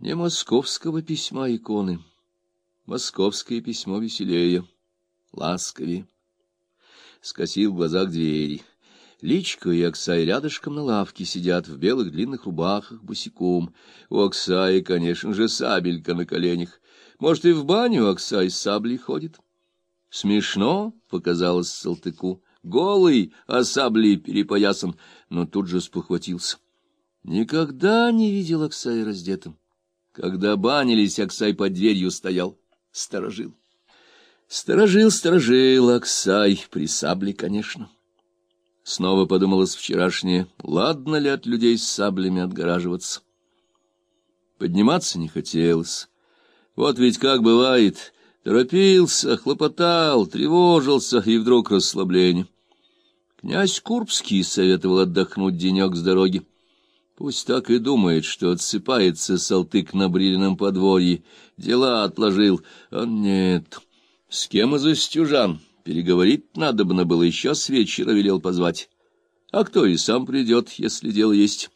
Не московского письма иконы. Московское письмо веселее, ласковее. Скосил в глазах двери. Личка и Оксай рядышком на лавке сидят в белых длинных рубахах босиком. У Оксаи, конечно же, сабелька на коленях. Может, и в баню Оксай с саблей ходит. Смешно показалось Салтыку. Голый, а саблей перепоясан, но тут же спохватился. Никогда не видел Оксай раздетым. Когда банились, Оксай под дверью стоял, сторожил. Сторожил, сторожил Оксай, при сабле, конечно. Снова подумалось вчерашнее, ладно ли от людей с саблями отгораживаться. Подниматься не хотелось. Вот ведь как бывает, торопился, хлопотал, тревожился, и вдруг расслабление. Князь Курбский советовал отдохнуть денек с дороги. Пусть так и думает, что отсыпается Салтык на Брилином подворье, дела отложил, а нет. С кем из истюжан? Переговорить надобно было, еще с вечера велел позвать. А кто и сам придет, если дело есть.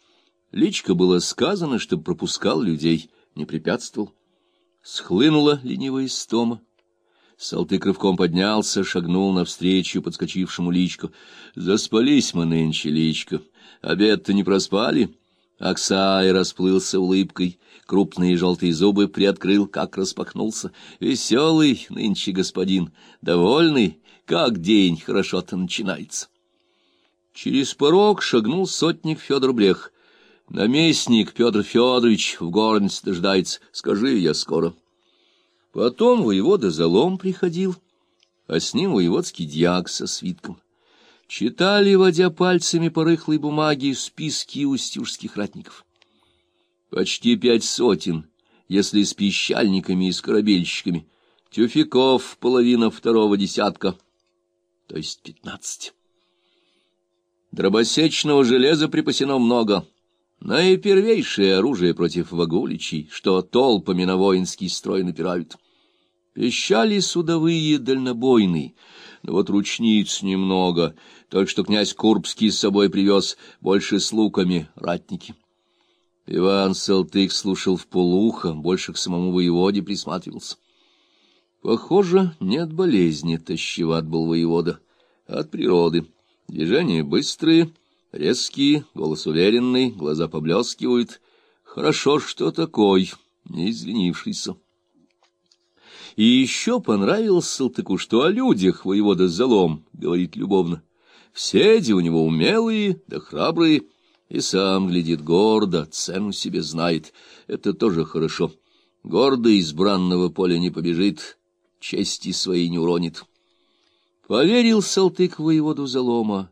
Личка было сказано, чтобы пропускал людей, не препятствовал. Схлынула ленивая истома. Салтык рывком поднялся, шагнул навстречу подскочившему личку. Заспались мы нынче, личка. Обед-то не проспали? Аксай расплылся улыбкой, крупные желтые зубы приоткрыл, как распахнулся. Веселый нынче господин, довольный, как день хорошо-то начинается. Через порог шагнул сотник Федор Блех. Наместник Петр Федорович в горнице дождается, скажи я скоро. Потом воевода Залом приходил, а с ним воеводский дьяк со свитком. Читали, водя пальцами по рыхлой бумаге, списки устюжских ратников. Почти пять сотен, если с пищальниками и с корабельщиками. Тюфяков половина второго десятка, то есть пятнадцать. Дробосечного железа припасено много. Наипервейшее оружие против вагуличей, что толпами на воинский строй напирают. Пищали судовые дальнобойные, но вот ручниц немного, только что князь Курбский с собой привез, больше с луками, ратники. Иван Салтык слушал в полухо, больше к самому воеводе присматривался. Похоже, не от болезни тащеват был воевода, а от природы. Движения быстрые, резкие, голос уверенный, глаза поблескивают. Хорошо, что такой, не извинившийся. И еще понравилось Салтыку, что о людях воевода залом говорит любовно. Все де у него умелые да храбрые, и сам глядит гордо, цену себе знает. Это тоже хорошо. Гордый избранного поля не побежит, чести своей не уронит. Поверил Салтык воеводу залома,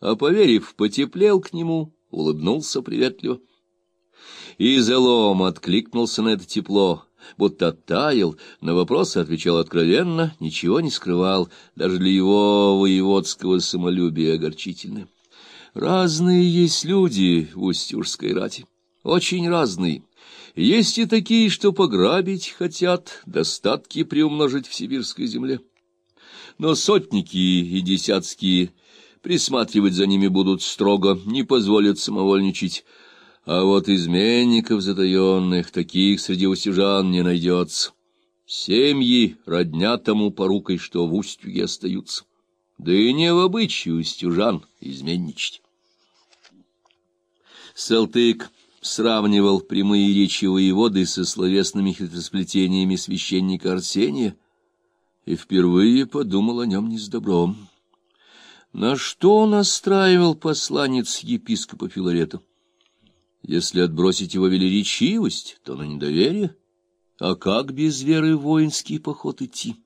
а, поверив, потеплел к нему, улыбнулся приветливо. И залом откликнулся на это тепло, будто оттаял, на вопросы отвечал откровенно, ничего не скрывал, даже для его воеводского самолюбия огорчительное. Разные есть люди в Устюжской рати, очень разные. Есть и такие, что пограбить хотят, достатки приумножить в сибирской земле. Но сотники и десятские присматривать за ними будут строго, не позволят самовольничать, а вот изменников затаенных, таких среди усижан не найдется. Семьи родня тому порукой, что в устюге остаются. Да и не в обычае устюжан изменничать. Салтык сравнивал прямые речи воеводы со словесными хитросплетениями священника Арсения и впервые подумал о нем не с добром. На что настраивал посланец епископа Филарета? Если отбросить его велеречивость, то на недоверие. А как без веры в воинский поход идти?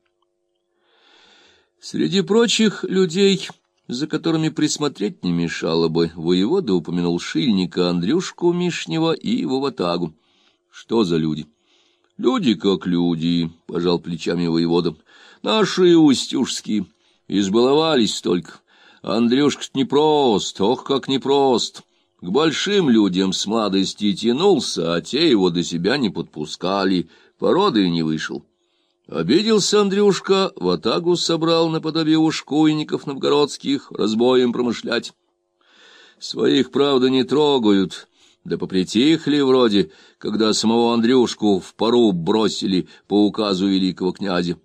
Среди прочих людей, за которыми присмотреть не мешало бы, воевода упомянул шильника Андрюшку Мишнева и его ватагу. Что за люди? Люди как люди, — пожал плечами воевода. Наши устюжские. Избаловались только. Андрюшка непрост, ох, как непрост. К большим людям с младости тянулся, а те его до себя не подпускали, породы не вышел. Обиделся Андрюшка, в атагу собрал наподобие ушкуйников новгородских, разбоем промышлять. Своих, правда, не трогают, да попритихли вроде, когда самого Андрюшку в пару бросили по указу великого князя.